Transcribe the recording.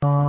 Uh,